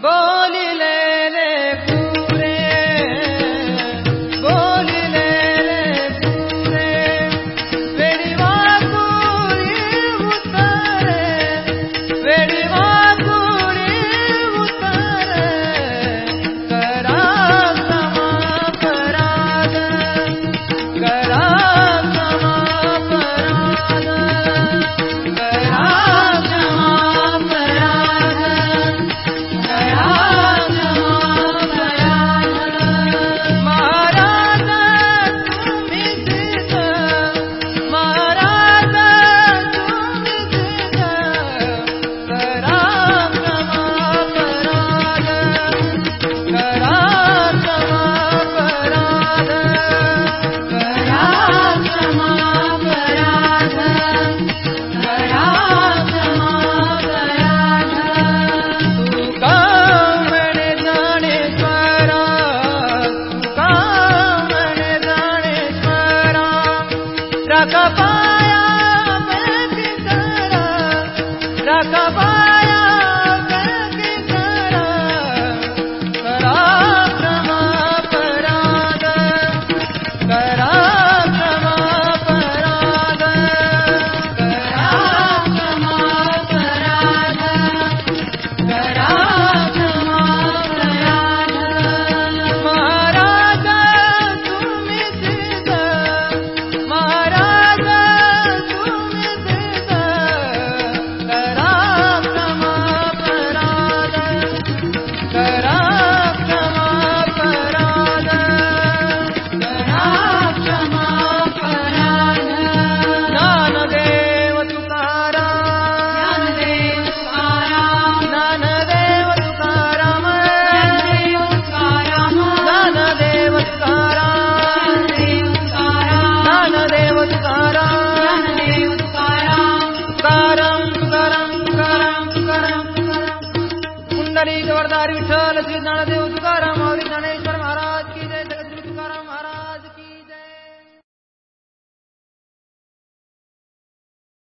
Boy. रखपाया मैं करा रखपाया मैं हर विठ्ठल श्री ज्ञानदेव तुकाराम आवडी ज्ञानेश्वर